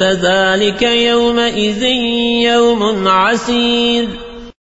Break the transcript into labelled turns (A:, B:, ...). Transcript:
A: فذلك يومئذ يوم عسير.